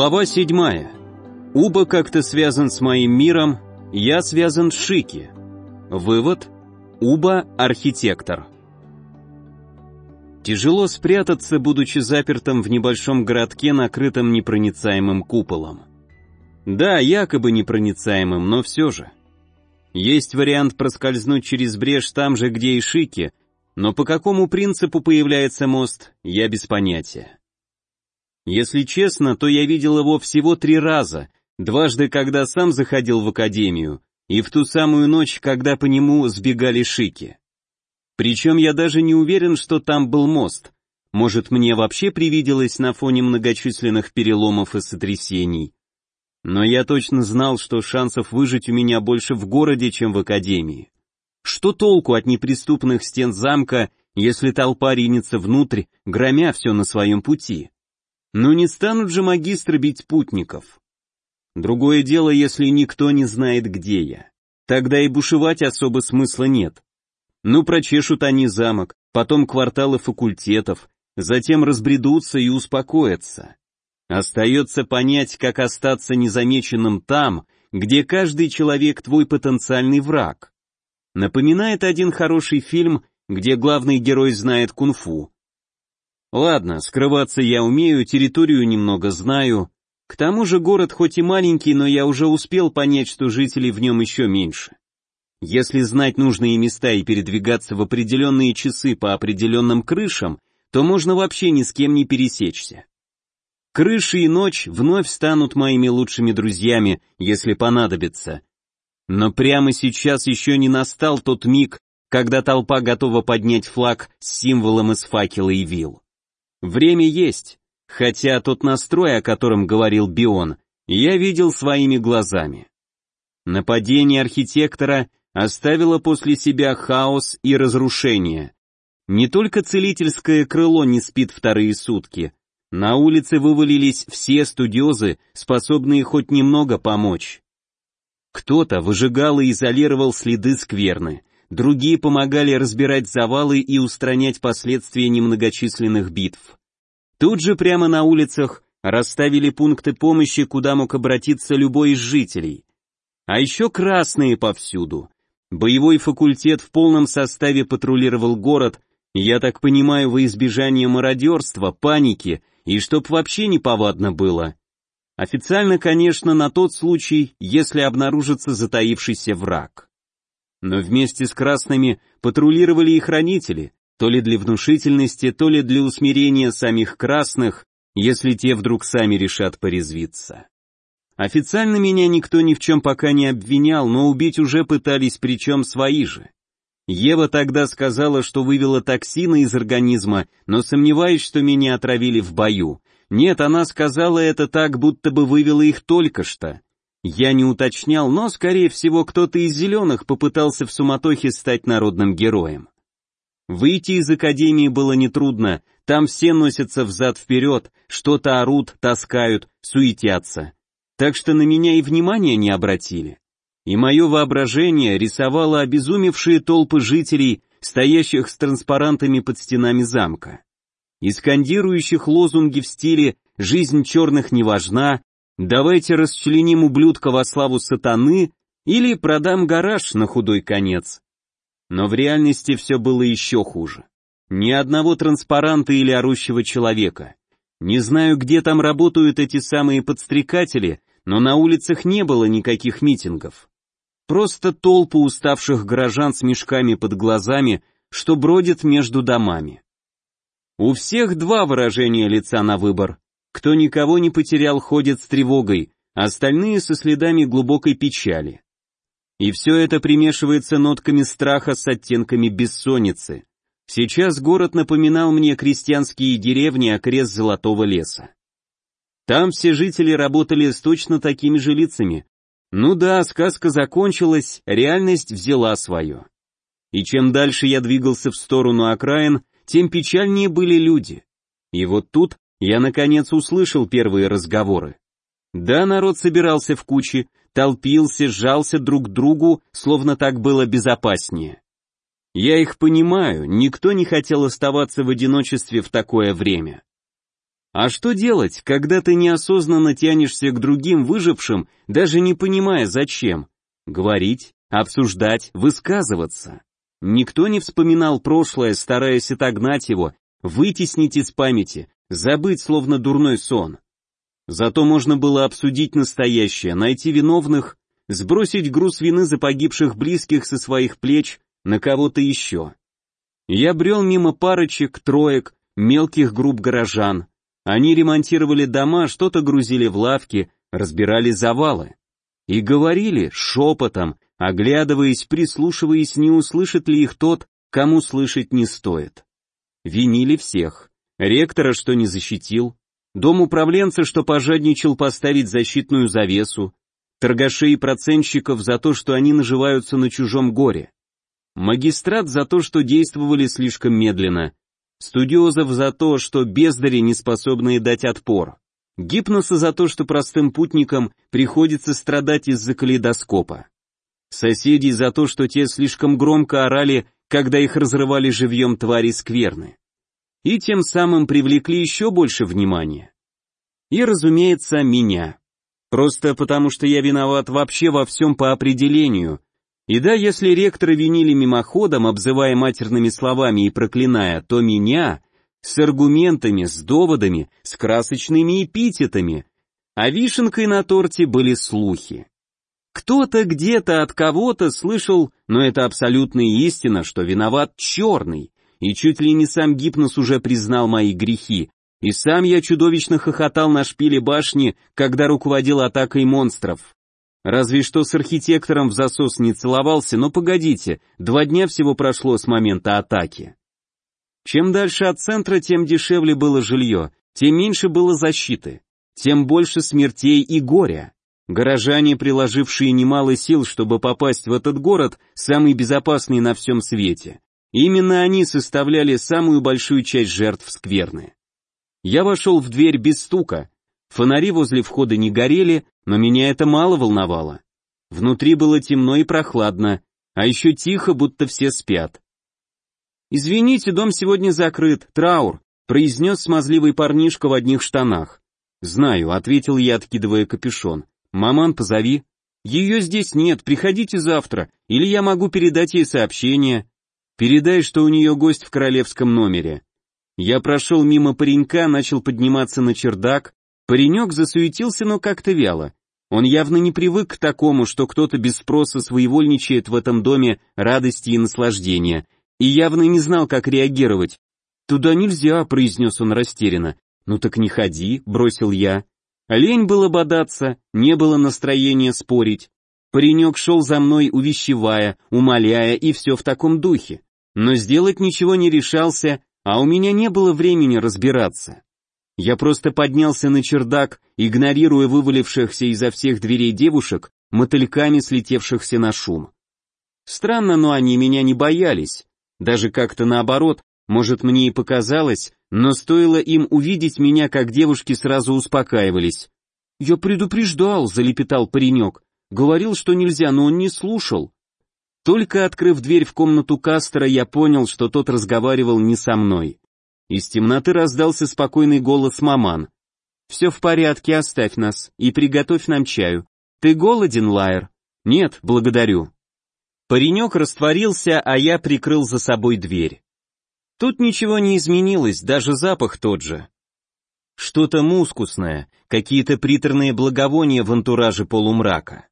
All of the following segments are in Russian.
Глава 7. Уба как-то связан с моим миром, я связан с Шики. Вывод. Уба – архитектор. Тяжело спрятаться, будучи запертым в небольшом городке, накрытом непроницаемым куполом. Да, якобы непроницаемым, но все же. Есть вариант проскользнуть через брешь там же, где и Шики, но по какому принципу появляется мост, я без понятия. Если честно, то я видел его всего три раза, дважды, когда сам заходил в академию, и в ту самую ночь, когда по нему сбегали шики. Причем я даже не уверен, что там был мост. Может, мне вообще привиделось на фоне многочисленных переломов и сотрясений. Но я точно знал, что шансов выжить у меня больше в городе, чем в академии. Что толку от неприступных стен замка, если толпа ринется внутрь, громя все на своем пути? Но не станут же магистры бить путников. Другое дело, если никто не знает, где я. Тогда и бушевать особо смысла нет. Ну, прочешут они замок, потом кварталы факультетов, затем разбредутся и успокоятся. Остается понять, как остаться незамеченным там, где каждый человек твой потенциальный враг. Напоминает один хороший фильм, где главный герой знает кунг-фу. Ладно, скрываться я умею, территорию немного знаю. К тому же город хоть и маленький, но я уже успел понять, что жителей в нем еще меньше. Если знать нужные места и передвигаться в определенные часы по определенным крышам, то можно вообще ни с кем не пересечься. Крыши и ночь вновь станут моими лучшими друзьями, если понадобится. Но прямо сейчас еще не настал тот миг, когда толпа готова поднять флаг с символом из факела и вил. Время есть, хотя тот настрой, о котором говорил Бион, я видел своими глазами. Нападение архитектора оставило после себя хаос и разрушение. Не только целительское крыло не спит вторые сутки, на улице вывалились все студиозы, способные хоть немного помочь. Кто-то выжигал и изолировал следы скверны, другие помогали разбирать завалы и устранять последствия немногочисленных битв. Тут же прямо на улицах расставили пункты помощи, куда мог обратиться любой из жителей. А еще красные повсюду. Боевой факультет в полном составе патрулировал город, я так понимаю, во избежание мародерства, паники и чтоб вообще неповадно было. Официально, конечно, на тот случай, если обнаружится затаившийся враг. Но вместе с красными патрулировали и хранители, то ли для внушительности, то ли для усмирения самих красных, если те вдруг сами решат порезвиться. Официально меня никто ни в чем пока не обвинял, но убить уже пытались, причем свои же. Ева тогда сказала, что вывела токсины из организма, но сомневаюсь, что меня отравили в бою. Нет, она сказала это так, будто бы вывела их только что. Я не уточнял, но, скорее всего, кто-то из зеленых попытался в суматохе стать народным героем. Выйти из академии было нетрудно, там все носятся взад-вперед, что-то орут, таскают, суетятся. Так что на меня и внимания не обратили. И мое воображение рисовало обезумевшие толпы жителей, стоящих с транспарантами под стенами замка. И скандирующих лозунги в стиле «Жизнь черных не важна», «Давайте расчленим ублюдка во славу сатаны» или «Продам гараж на худой конец». Но в реальности все было еще хуже. Ни одного транспаранта или орущего человека. Не знаю, где там работают эти самые подстрекатели, но на улицах не было никаких митингов. Просто толпы уставших горожан с мешками под глазами, что бродят между домами. У всех два выражения лица на выбор. Кто никого не потерял, ходит с тревогой, остальные со следами глубокой печали. И все это примешивается нотками страха с оттенками бессонницы. Сейчас город напоминал мне крестьянские деревни окрест Золотого леса. Там все жители работали с точно такими же лицами. Ну да, сказка закончилась, реальность взяла свое. И чем дальше я двигался в сторону окраин, тем печальнее были люди. И вот тут я наконец услышал первые разговоры. Да, народ собирался в кучи, толпился, сжался друг к другу, словно так было безопаснее. Я их понимаю, никто не хотел оставаться в одиночестве в такое время. А что делать, когда ты неосознанно тянешься к другим выжившим, даже не понимая зачем? Говорить, обсуждать, высказываться. Никто не вспоминал прошлое, стараясь отогнать его, вытеснить из памяти, забыть словно дурной сон. Зато можно было обсудить настоящее, найти виновных, сбросить груз вины за погибших близких со своих плеч на кого-то еще. Я брел мимо парочек, троек, мелких групп горожан, они ремонтировали дома, что-то грузили в лавки, разбирали завалы. И говорили шепотом, оглядываясь, прислушиваясь, не услышит ли их тот, кому слышать не стоит. Винили всех. Ректора, что не защитил, дом управленца, что пожадничал поставить защитную завесу, торгашей и процентщиков за то, что они наживаются на чужом горе. Магистрат за то, что действовали слишком медленно, Студиозов за то, что бездари не способные дать отпор. Гипноса за то, что простым путникам приходится страдать из-за калейдоскопа. Соседей за то, что те слишком громко орали, когда их разрывали живьем твари скверны. И тем самым привлекли еще больше внимания. И, разумеется, меня. Просто потому, что я виноват вообще во всем по определению, и да, если ректора винили мимоходом, обзывая матерными словами и проклиная, то меня с аргументами, с доводами, с красочными эпитетами, а вишенкой на торте были слухи. Кто-то где-то от кого-то слышал, но это абсолютная истина, что виноват черный, и чуть ли не сам Гипнос уже признал мои грехи, и сам я чудовищно хохотал на шпиле башни, когда руководил атакой монстров. Разве что с архитектором в засос не целовался, но погодите, два дня всего прошло с момента атаки. Чем дальше от центра, тем дешевле было жилье, тем меньше было защиты, тем больше смертей и горя. Горожане, приложившие немало сил, чтобы попасть в этот город, самый безопасный на всем свете. Именно они составляли самую большую часть жертв скверны. Я вошел в дверь без стука, Фонари возле входа не горели, но меня это мало волновало. Внутри было темно и прохладно, а еще тихо, будто все спят. «Извините, дом сегодня закрыт, траур», произнес смазливый парнишка в одних штанах. «Знаю», — ответил я, откидывая капюшон. «Маман, позови». «Ее здесь нет, приходите завтра, или я могу передать ей сообщение». «Передай, что у нее гость в королевском номере». Я прошел мимо паренька, начал подниматься на чердак, Паренек засуетился, но как-то вяло. Он явно не привык к такому, что кто-то без спроса своевольничает в этом доме радости и наслаждения, и явно не знал, как реагировать. «Туда нельзя», — произнес он растерянно. «Ну так не ходи», — бросил я. Лень было бодаться, не было настроения спорить. Паренек шел за мной, увещевая, умоляя, и все в таком духе. Но сделать ничего не решался, а у меня не было времени разбираться. Я просто поднялся на чердак, игнорируя вывалившихся изо всех дверей девушек, мотыльками слетевшихся на шум. Странно, но они меня не боялись. Даже как-то наоборот, может мне и показалось, но стоило им увидеть меня, как девушки сразу успокаивались. «Я предупреждал», — залепетал паренек. Говорил, что нельзя, но он не слушал. Только открыв дверь в комнату Кастера, я понял, что тот разговаривал не со мной. Из темноты раздался спокойный голос маман. «Все в порядке, оставь нас и приготовь нам чаю. Ты голоден, Лайер?» «Нет, благодарю». Паренек растворился, а я прикрыл за собой дверь. Тут ничего не изменилось, даже запах тот же. Что-то мускусное, какие-то приторные благовония в антураже полумрака.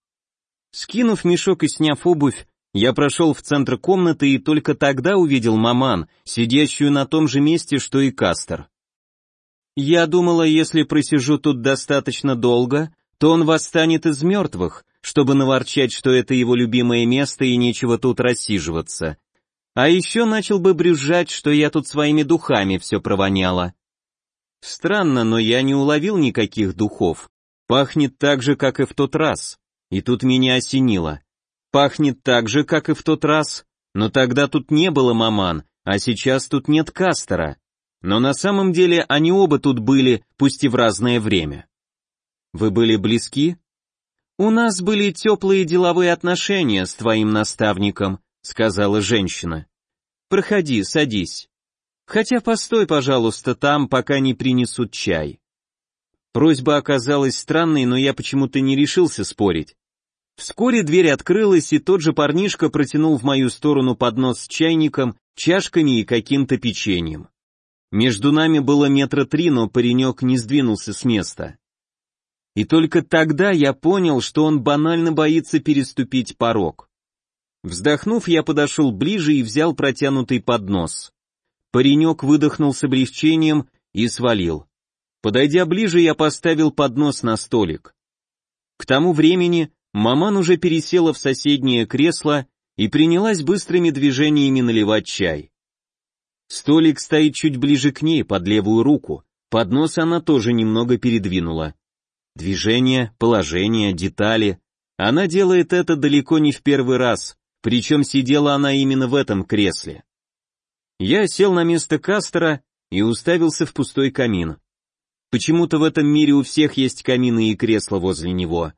Скинув мешок и сняв обувь, я прошел в центр комнаты и только тогда увидел маман, сидящую на том же месте, что и Кастер. Я думала, если просижу тут достаточно долго, то он восстанет из мертвых, чтобы наворчать, что это его любимое место и нечего тут рассиживаться. А еще начал бы брюзжать, что я тут своими духами все провоняла. Странно, но я не уловил никаких духов. Пахнет так же, как и в тот раз. И тут меня осенило. Пахнет так же, как и в тот раз, но тогда тут не было маман, а сейчас тут нет Кастера. Но на самом деле они оба тут были, пусть и в разное время. Вы были близки? У нас были теплые деловые отношения с твоим наставником, сказала женщина. Проходи, садись. Хотя постой, пожалуйста, там, пока не принесут чай. Просьба оказалась странной, но я почему-то не решился спорить. Вскоре дверь открылась, и тот же парнишка протянул в мою сторону поднос с чайником, чашками и каким-то печеньем. Между нами было метра три, но паренек не сдвинулся с места. И только тогда я понял, что он банально боится переступить порог. Вздохнув, я подошел ближе и взял протянутый поднос. Паренек выдохнул с облегчением и свалил. Подойдя ближе, я поставил поднос на столик. К тому времени маман уже пересела в соседнее кресло и принялась быстрыми движениями наливать чай. Столик стоит чуть ближе к ней, под левую руку, поднос она тоже немного передвинула. Движение, положение, детали. Она делает это далеко не в первый раз, причем сидела она именно в этом кресле. Я сел на место Кастера и уставился в пустой камин. Почему-то в этом мире у всех есть камины и кресла возле него.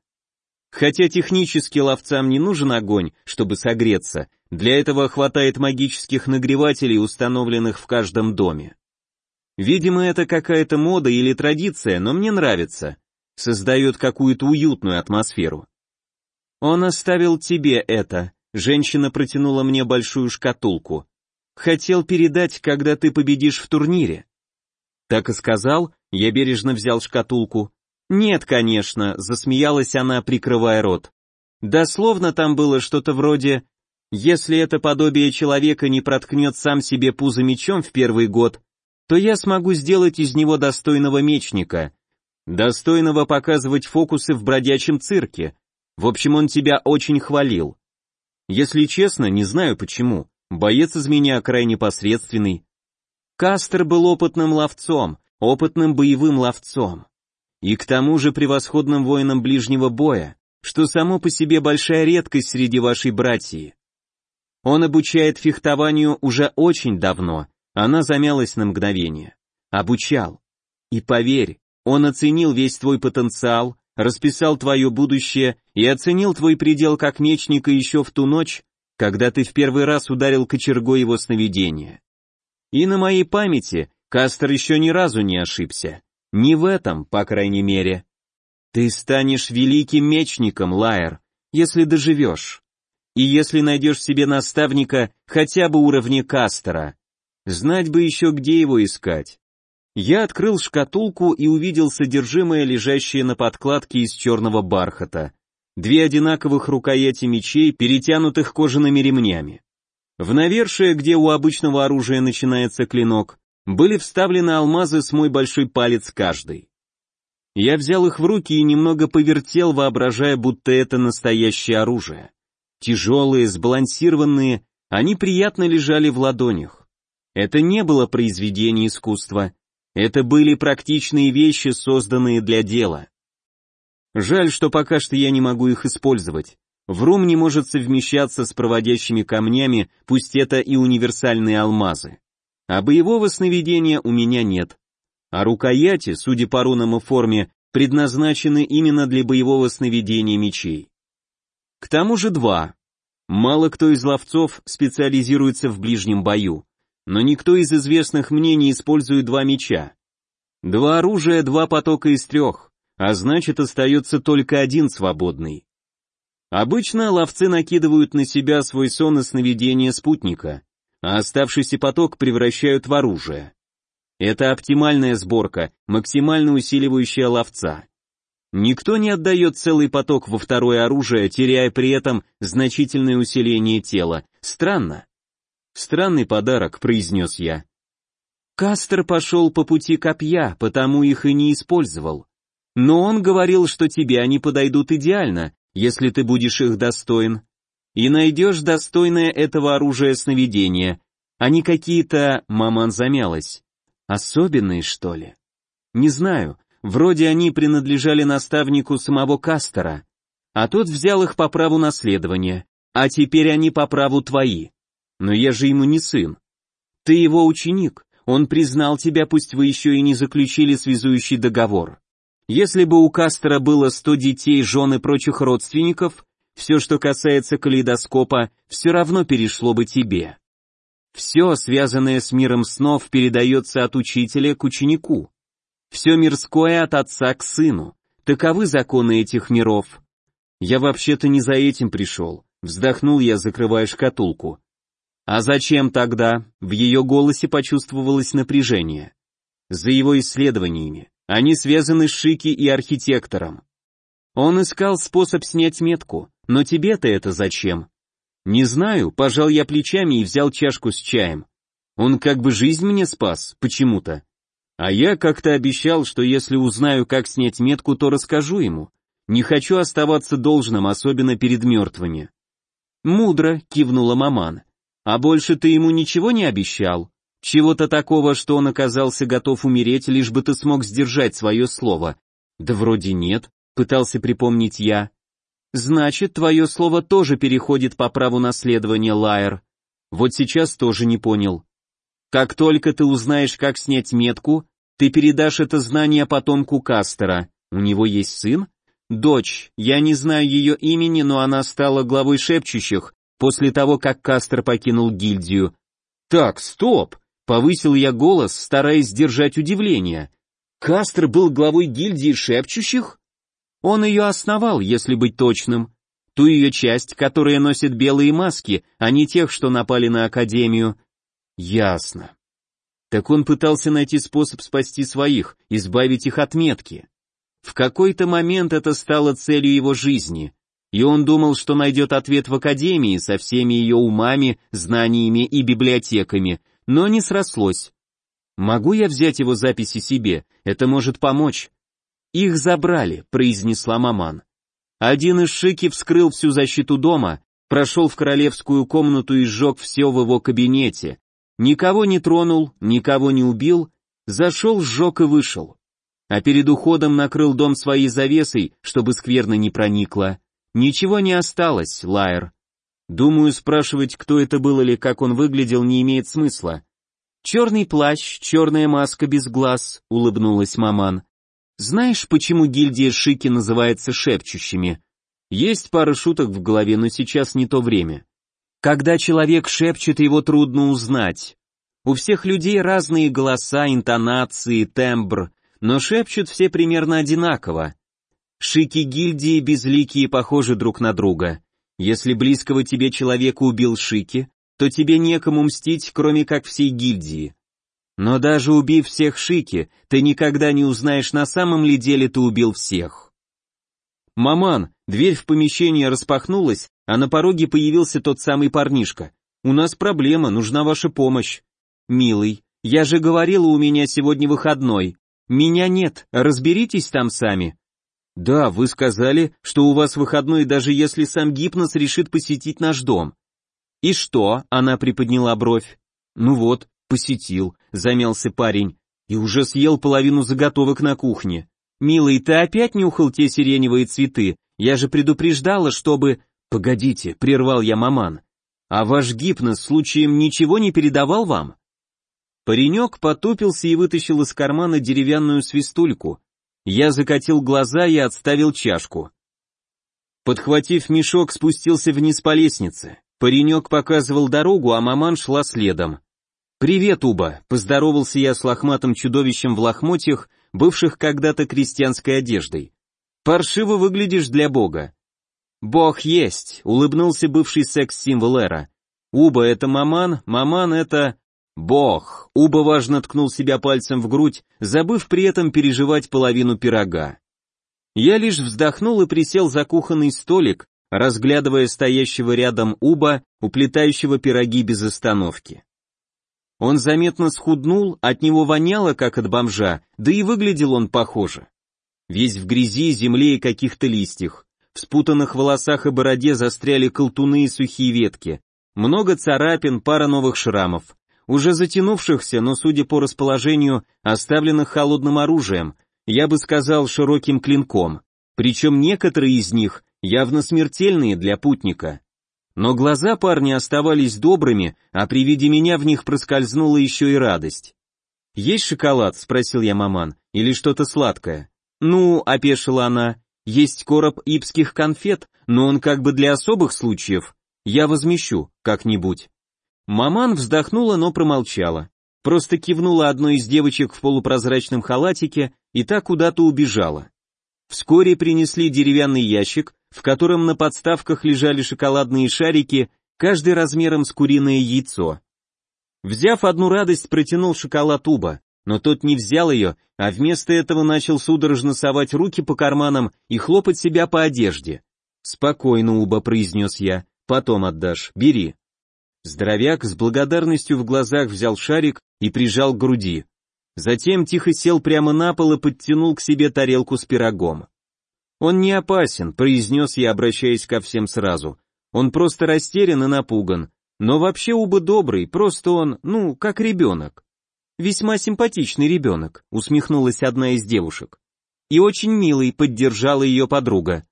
Хотя технически ловцам не нужен огонь, чтобы согреться, для этого хватает магических нагревателей, установленных в каждом доме. Видимо, это какая-то мода или традиция, но мне нравится. Создает какую-то уютную атмосферу. Он оставил тебе это. Женщина протянула мне большую шкатулку. Хотел передать, когда ты победишь в турнире. Так и сказал, я бережно взял шкатулку. Нет, конечно, засмеялась она, прикрывая рот. Дословно там было что-то вроде «Если это подобие человека не проткнет сам себе пузо мечом в первый год, то я смогу сделать из него достойного мечника, достойного показывать фокусы в бродячем цирке. В общем, он тебя очень хвалил. Если честно, не знаю почему. Боец из меня крайне посредственный, Кастер был опытным ловцом, опытным боевым ловцом. И к тому же превосходным воином ближнего боя, что само по себе большая редкость среди вашей братьи. Он обучает фехтованию уже очень давно, она замялась на мгновение. Обучал. И поверь, он оценил весь твой потенциал, расписал твое будущее и оценил твой предел как мечника еще в ту ночь, когда ты в первый раз ударил кочергой его сновидения. И на моей памяти Кастер еще ни разу не ошибся. Не в этом, по крайней мере. Ты станешь великим мечником, Лайер, если доживешь. И если найдешь себе наставника хотя бы уровня Кастера. Знать бы еще, где его искать. Я открыл шкатулку и увидел содержимое, лежащее на подкладке из черного бархата. Две одинаковых рукояти мечей, перетянутых кожаными ремнями. В навершие, где у обычного оружия начинается клинок, были вставлены алмазы с мой большой палец каждый. Я взял их в руки и немного повертел, воображая, будто это настоящее оружие. Тяжелые, сбалансированные, они приятно лежали в ладонях. Это не было произведение искусства, это были практичные вещи, созданные для дела. Жаль, что пока что я не могу их использовать. Врум не может совмещаться с проводящими камнями, пусть это и универсальные алмазы. А боевого сновидения у меня нет. А рукояти, судя по рунам и форме, предназначены именно для боевого сновидения мечей. К тому же два. Мало кто из ловцов специализируется в ближнем бою, но никто из известных мне не использует два меча. Два оружия, два потока из трех, а значит остается только один свободный. Обычно ловцы накидывают на себя свой сон и сновидение спутника, а оставшийся поток превращают в оружие. Это оптимальная сборка, максимально усиливающая ловца. Никто не отдает целый поток во второе оружие, теряя при этом значительное усиление тела. Странно. Странный подарок, произнес я. Кастер пошел по пути копья, потому их и не использовал. Но он говорил, что тебе они подойдут идеально, если ты будешь их достоин, и найдешь достойное этого оружия сновидения, а не какие-то, маман замялась, особенные, что ли? Не знаю, вроде они принадлежали наставнику самого Кастера, а тот взял их по праву наследования, а теперь они по праву твои. Но я же ему не сын. Ты его ученик, он признал тебя, пусть вы еще и не заключили связующий договор. Если бы у Кастера было сто детей, жен и прочих родственников, все, что касается калейдоскопа, все равно перешло бы тебе. Все, связанное с миром снов, передается от учителя к ученику. Все мирское от отца к сыну. Таковы законы этих миров. Я вообще-то не за этим пришел. Вздохнул я, закрывая шкатулку. А зачем тогда? В ее голосе почувствовалось напряжение. За его исследованиями. Они связаны с Шики и архитектором. Он искал способ снять метку, но тебе-то это зачем? Не знаю, пожал я плечами и взял чашку с чаем. Он как бы жизнь мне спас, почему-то. А я как-то обещал, что если узнаю, как снять метку, то расскажу ему. Не хочу оставаться должным, особенно перед мертвыми. Мудро, кивнула маман. А больше ты ему ничего не обещал? Чего-то такого, что он оказался готов умереть, лишь бы ты смог сдержать свое слово. Да вроде нет, пытался припомнить я. Значит, твое слово тоже переходит по праву наследования, Лайер. Вот сейчас тоже не понял. Как только ты узнаешь, как снять метку, ты передашь это знание потомку Кастера. У него есть сын? Дочь. Я не знаю ее имени, но она стала главой шепчущих после того, как Кастер покинул гильдию. Так, стоп. Повысил я голос, стараясь сдержать удивление. Кастер был главой гильдии шепчущих? Он ее основал, если быть точным. Ту ее часть, которая носит белые маски, а не тех, что напали на Академию. Ясно. Так он пытался найти способ спасти своих, избавить их от метки. В какой-то момент это стало целью его жизни, и он думал, что найдет ответ в академии со всеми ее умами, знаниями и библиотеками, но не срослось. Могу я взять его записи себе? Это может помочь. Их забрали, произнесла маман. Один из шики вскрыл всю защиту дома, прошел в королевскую комнату и сжег все в его кабинете, Никого не тронул, никого не убил, зашел, сжег и вышел. А перед уходом накрыл дом своей завесой, чтобы скверно не проникло. Ничего не осталось, Лайер. Думаю, спрашивать, кто это был или как он выглядел, не имеет смысла. Черный плащ, черная маска без глаз, улыбнулась маман. Знаешь, почему гильдия Шики называется шепчущими? Есть пара шуток в голове, но сейчас не то время. Когда человек шепчет, его трудно узнать. У всех людей разные голоса, интонации, тембр, но шепчут все примерно одинаково. Шики гильдии безликие похожи друг на друга. Если близкого тебе человека убил Шики, то тебе некому мстить, кроме как всей гильдии. Но даже убив всех Шики, ты никогда не узнаешь, на самом ли деле ты убил всех. Маман, дверь в помещение распахнулась, а на пороге появился тот самый парнишка. «У нас проблема, нужна ваша помощь». «Милый, я же говорила, у меня сегодня выходной. Меня нет, разберитесь там сами». «Да, вы сказали, что у вас выходной, даже если сам Гипнос решит посетить наш дом». «И что?» — она приподняла бровь. «Ну вот, посетил», — замялся парень, «и уже съел половину заготовок на кухне». «Милый, ты опять нюхал те сиреневые цветы? Я же предупреждала, чтобы...» «Погодите», — прервал я маман. «А ваш гипноз случаем ничего не передавал вам?» Паренек потупился и вытащил из кармана деревянную свистульку. Я закатил глаза и отставил чашку. Подхватив мешок, спустился вниз по лестнице. Паренек показывал дорогу, а маман шла следом. «Привет, Уба!» — поздоровался я с лохматым чудовищем в лохмотьях, бывших когда-то крестьянской одеждой. «Паршиво выглядишь для бога. «Бог есть», — улыбнулся бывший секс-символ Эра. «Уба — это маман, маман — это...» «Бог», — Уба важно ткнул себя пальцем в грудь, забыв при этом переживать половину пирога. Я лишь вздохнул и присел за кухонный столик, разглядывая стоящего рядом Уба, уплетающего пироги без остановки. Он заметно схуднул, от него воняло, как от бомжа, да и выглядел он похоже. Весь в грязи, земле и каких-то листьях. В спутанных волосах и бороде застряли колтуны и сухие ветки. Много царапин, пара новых шрамов. Уже затянувшихся, но, судя по расположению, оставленных холодным оружием, я бы сказал широким клинком. Причем некоторые из них явно смертельные для путника. Но глаза парня оставались добрыми, а при виде меня в них проскользнула еще и радость. «Есть шоколад?» — спросил я маман. «Или что-то сладкое?» «Ну», — опешила она, есть короб ипских конфет, но он как бы для особых случаев. Я возмещу, как-нибудь. Маман вздохнула, но промолчала. Просто кивнула одной из девочек в полупрозрачном халатике и та куда-то убежала. Вскоре принесли деревянный ящик, в котором на подставках лежали шоколадные шарики, каждый размером с куриное яйцо. Взяв одну радость, протянул шоколад Уба, но тот не взял ее, а вместо этого начал судорожно совать руки по карманам и хлопать себя по одежде. «Спокойно, Уба», — произнес я, — «потом отдашь, бери». Здоровяк с благодарностью в глазах взял шарик и прижал к груди. Затем тихо сел прямо на пол и подтянул к себе тарелку с пирогом. «Он не опасен», — произнес я, обращаясь ко всем сразу. «Он просто растерян и напуган. Но вообще Уба добрый, просто он, ну, как ребенок». «Весьма симпатичный ребенок», — усмехнулась одна из девушек. «И очень милый», — поддержала ее подруга.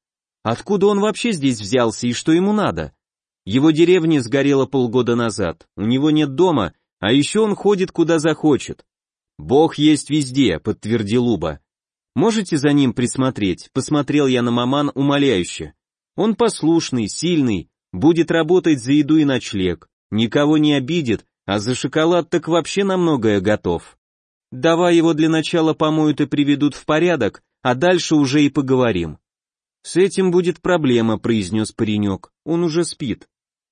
«Откуда он вообще здесь взялся и что ему надо?» Его деревня сгорела полгода назад, у него нет дома, а еще он ходит куда захочет. Бог есть везде, подтвердил Уба. Можете за ним присмотреть? Посмотрел я на маман умоляюще. Он послушный, сильный, будет работать за еду и ночлег, никого не обидит, а за шоколад так вообще на многое готов. Давай его для начала помоют и приведут в порядок, а дальше уже и поговорим. С этим будет проблема, произнес паренек, он уже спит.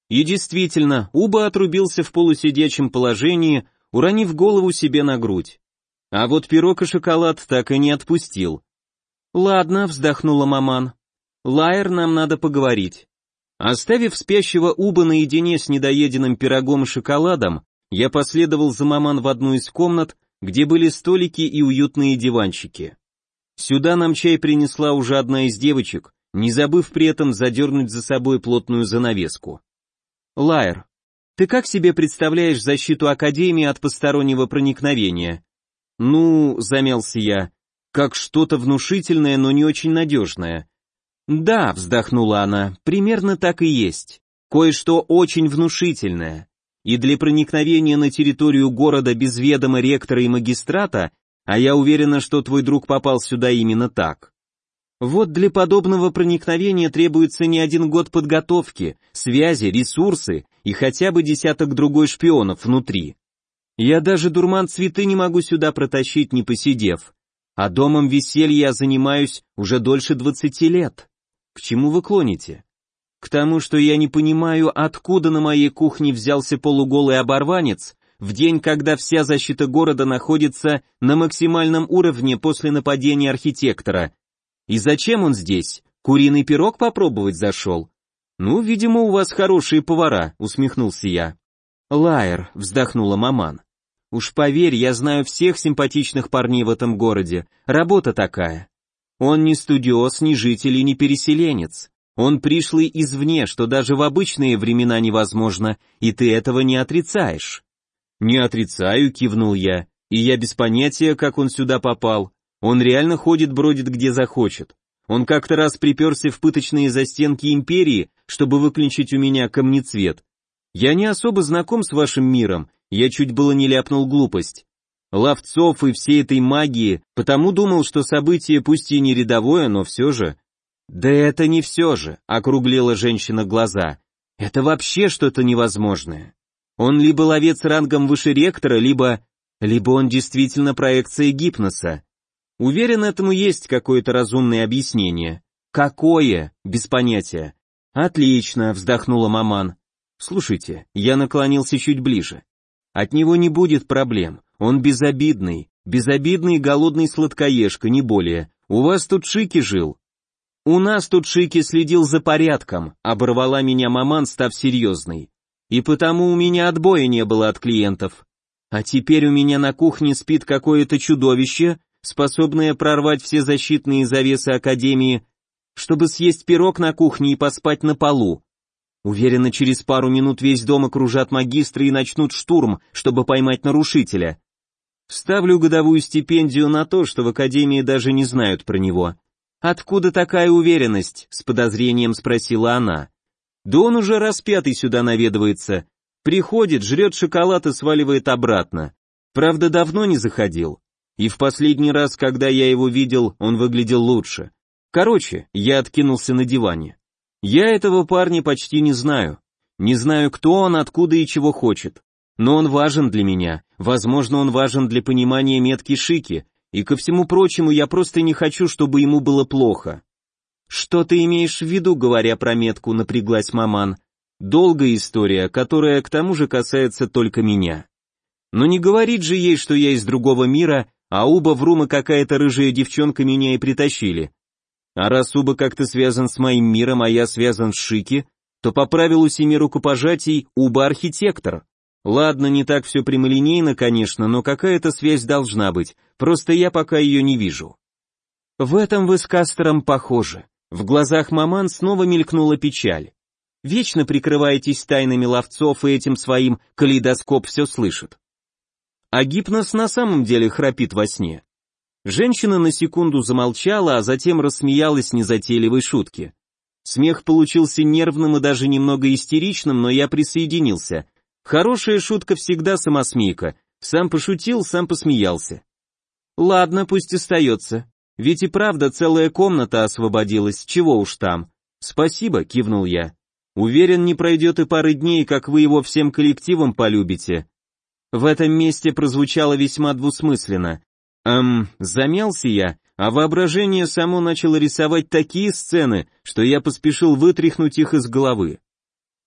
И действительно, Уба отрубился в полусидячем положении, уронив голову себе на грудь. А вот пирог и шоколад так и не отпустил. «Ладно», — вздохнула маман. «Лайер, нам надо поговорить». Оставив спящего Уба наедине с недоеденным пирогом и шоколадом, я последовал за маман в одну из комнат, где были столики и уютные диванчики. Сюда нам чай принесла уже одна из девочек, не забыв при этом задернуть за собой плотную занавеску. Лайер, ты как себе представляешь защиту Академии от постороннего проникновения? Ну, замялся я, как что-то внушительное, но не очень надежное. Да, вздохнула она, примерно так и есть. Кое-что очень внушительное. И для проникновения на территорию города без ведома ректора и магистрата, а я уверена, что твой друг попал сюда именно так, вот для подобного проникновения требуется не один год подготовки, связи, ресурсы и хотя бы десяток другой шпионов внутри. Я даже дурман цветы не могу сюда протащить, не посидев. А домом веселья я занимаюсь уже дольше двадцати лет. К чему вы клоните? К тому, что я не понимаю, откуда на моей кухне взялся полуголый оборванец, в день, когда вся защита города находится на максимальном уровне после нападения архитектора, и зачем он здесь? Куриный пирог попробовать зашел? Ну, видимо, у вас хорошие повара, усмехнулся я. Лайер, вздохнула маман. Уж поверь, я знаю всех симпатичных парней в этом городе, работа такая. Он не студиоз, не житель и не переселенец. Он пришлый извне, что даже в обычные времена невозможно, и ты этого не отрицаешь. Не отрицаю, кивнул я, и я без понятия, как он сюда попал. Он реально ходит, бродит где захочет. Он как-то раз приперся в пыточные застенки империи, чтобы выключить у меня камнецвет. Я не особо знаком с вашим миром, я чуть было не ляпнул глупость. Ловцов и всей этой магии, потому думал, что событие пусть и не рядовое, но все же... Да это не все же, округлила женщина глаза. Это вообще что-то невозможное. Он либо ловец рангом выше ректора, либо... Либо он действительно проекция гипноса. Уверен, этому есть какое-то разумное объяснение. Какое? Без понятия. Отлично, вздохнула маман. Слушайте, я наклонился чуть ближе. От него не будет проблем. Он безобидный, безобидный голодный сладкоежка, не более. У вас тут Шики жил. У нас тут Шики следил за порядком, оборвала меня маман, став серьезной. И потому у меня отбоя не было от клиентов. А теперь у меня на кухне спит какое-то чудовище, способная прорвать все защитные завесы Академии, чтобы съесть пирог на кухне и поспать на полу. Уверена, через пару минут весь дом окружат магистры и начнут штурм, чтобы поймать нарушителя. Ставлю годовую стипендию на то, что в Академии даже не знают про него. «Откуда такая уверенность?» — с подозрением спросила она. «Да он уже раз пятый сюда наведывается. Приходит, жрет шоколад и сваливает обратно. Правда, давно не заходил. И в последний раз, когда я его видел, он выглядел лучше. Короче, я откинулся на диване. Я этого парня почти не знаю. Не знаю, кто он, откуда и чего хочет. Но он важен для меня, возможно, он важен для понимания метки Шики, и ко всему прочему я просто не хочу, чтобы ему было плохо. Что ты имеешь в виду, говоря про метку, напряглась маман. Долгая история, которая к тому же касается только меня. Но не говорит же ей, что я из другого мира, а Уба в Рума какая-то рыжая девчонка меня и притащили. А раз Уба как-то связан с моим миром, а я связан с Шики, то по правилу семи рукопожатий Уба архитектор. Ладно, не так все прямолинейно, конечно, но какая-то связь должна быть, просто я пока ее не вижу. В этом вы с Кастером похожи. В глазах маман снова мелькнула печаль. Вечно прикрываетесь тайнами ловцов и этим своим калейдоскоп все слышит. А гипноз на самом деле храпит во сне. Женщина на секунду замолчала, а затем рассмеялась незатейливой шутки. Смех получился нервным и даже немного истеричным, но я присоединился. Хорошая шутка всегда самосмейка. Сам пошутил, сам посмеялся. Ладно, пусть остается. Ведь и правда целая комната освободилась, чего уж там. Спасибо, кивнул я. Уверен, не пройдет и пары дней, как вы его всем коллективом полюбите. В этом месте прозвучало весьма двусмысленно. Эм, замялся я, а воображение само начало рисовать такие сцены, что я поспешил вытряхнуть их из головы.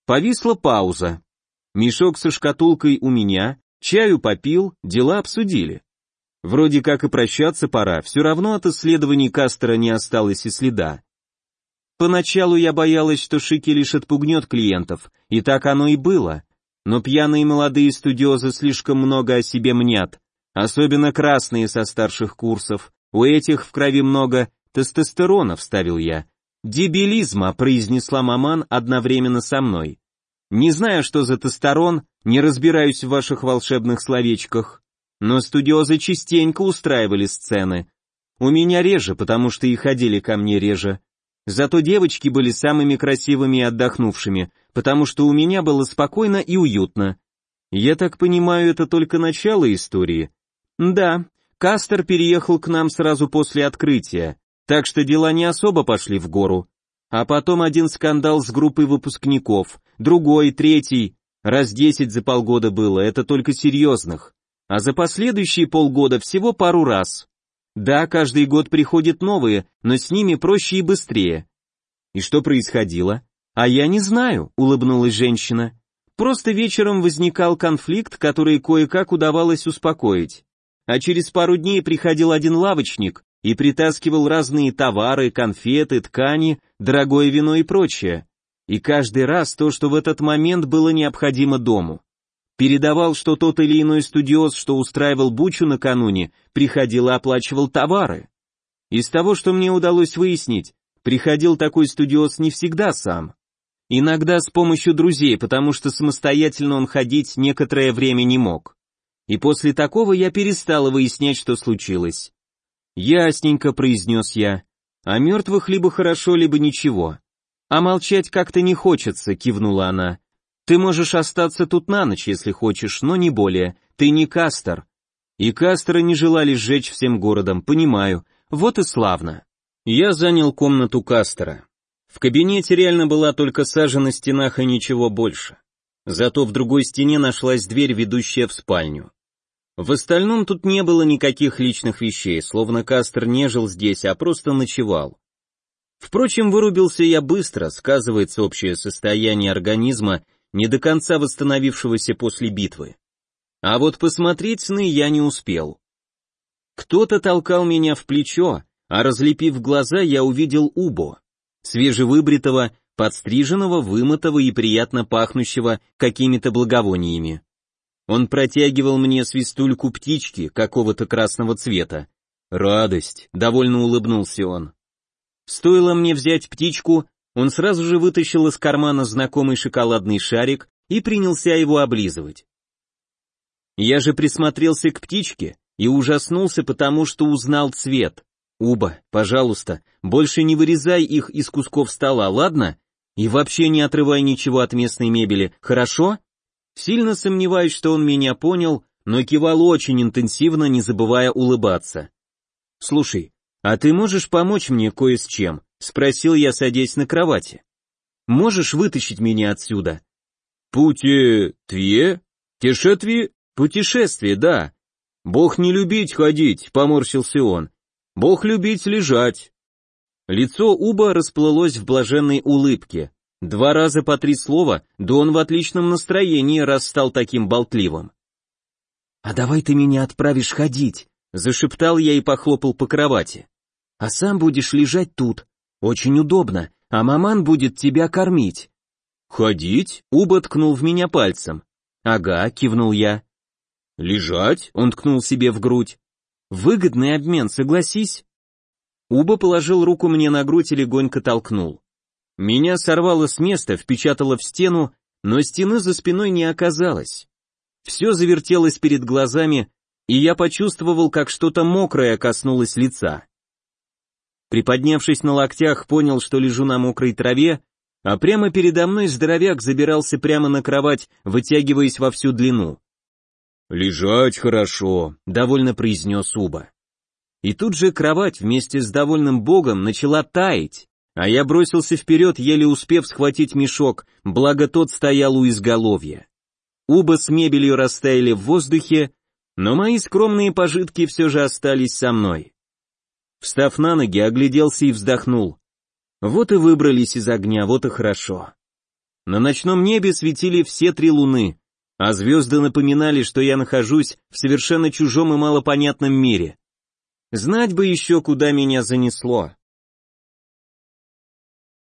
Повисла пауза. Мешок со шкатулкой у меня, чаю попил, дела обсудили. Вроде как и прощаться пора, все равно от исследований Кастера не осталось и следа. Поначалу я боялась, что Шики лишь отпугнет клиентов, и так оно и было. Но пьяные молодые студиозы слишком много о себе мнят, особенно красные со старших курсов. У этих в крови много тестостерона, вставил я. Дебилизма, произнесла маман одновременно со мной. Не знаю, что за тестостерон, не разбираюсь в ваших волшебных словечках, но студиозы частенько устраивали сцены. У меня реже, потому что и ходили ко мне реже. Зато девочки были самыми красивыми и отдохнувшими, потому что у меня было спокойно и уютно. Я так понимаю, это только начало истории. Да, Кастер переехал к нам сразу после открытия, так что дела не особо пошли в гору. А потом один скандал с группой выпускников, другой, третий, раз десять за полгода было, это только серьезных. А за последующие полгода всего пару раз. Да, каждый год приходят новые, но с ними проще и быстрее. И что происходило? А я не знаю, улыбнулась женщина. Просто вечером возникал конфликт, который кое-как удавалось успокоить. А через пару дней приходил один лавочник и притаскивал разные товары, конфеты, ткани, дорогое вино и прочее. И каждый раз то, что в этот момент было необходимо дому. Передавал, что тот или иной студиоз, что устраивал бучу накануне, приходил и оплачивал товары. Из того, что мне удалось выяснить, приходил такой студиоз не всегда сам. Иногда с помощью друзей, потому что самостоятельно он ходить некоторое время не мог. И после такого я перестала выяснять, что случилось. «Ясненько», — произнес я. «А мертвых либо хорошо, либо ничего». «А молчать как-то не хочется», — кивнула она. Ты можешь остаться тут на ночь, если хочешь, но не более. Ты не Кастер. И Кастеры не желали сжечь всем городом, понимаю. Вот и славно. Я занял комнату Кастера. В кабинете реально была только сажа на стенах и ничего больше. Зато в другой стене нашлась дверь, ведущая в спальню. В остальном тут не было никаких личных вещей, словно Кастер не жил здесь, а просто ночевал. Впрочем, вырубился я быстро, сказывается общее состояние организма не до конца восстановившегося после битвы. А вот посмотреть сны я не успел. Кто-то толкал меня в плечо, а разлепив глаза, я увидел Убо, свежевыбритого, подстриженного, вымытого и приятно пахнущего какими-то благовониями. Он протягивал мне свистульку птички какого-то красного цвета. «Радость», — довольно улыбнулся он. Стоило мне взять птичку, он сразу же вытащил из кармана знакомый шоколадный шарик и принялся его облизывать. Я же присмотрелся к птичке и ужаснулся, потому что узнал цвет. Уба, пожалуйста, больше не вырезай их из кусков стола, ладно? И вообще не отрывай ничего от местной мебели, хорошо? Сильно сомневаюсь, что он меня понял, но кивал очень интенсивно, не забывая улыбаться. Слушай, а ты можешь помочь мне кое с чем? Спросил я, садясь на кровати. «Можешь вытащить меня отсюда?» Путетве? Тешетве? Путешествие, да. Бог не любить ходить, поморщился он. Бог любить лежать. Лицо Уба расплылось в блаженной улыбке. Два раза по три слова, да он в отличном настроении, раз стал таким болтливым. «А давай ты меня отправишь ходить», — зашептал я и похлопал по кровати. «А сам будешь лежать тут. Очень удобно, а маман будет тебя кормить». «Ходить?» — Уба ткнул в меня пальцем. «Ага», — кивнул я. «Лежать?» — он ткнул себе в грудь. «Выгодный обмен, согласись?» Уба положил руку мне на грудь и легонько толкнул. Меня сорвало с места, впечатало в стену, но стены за спиной не оказалось. Все завертелось перед глазами, и я почувствовал, как что-то мокрое коснулось лица. Приподнявшись на локтях, понял, что лежу на мокрой траве, а прямо передо мной здоровяк забирался прямо на кровать, вытягиваясь во всю длину. «Лежать хорошо», — довольно произнес Уба. И тут же кровать вместе с довольным богом начала таять, а я бросился вперед, еле успев схватить мешок, благо тот стоял у изголовья. Уба с мебелью растаяли в воздухе, но мои скромные пожитки все же остались со мной. Встав на ноги, огляделся и вздохнул. Вот и выбрались из огня, вот и хорошо. На ночном небе светили все три луны, а звезды напоминали, что я нахожусь в совершенно чужом и малопонятном мире. Знать бы еще, куда меня занесло.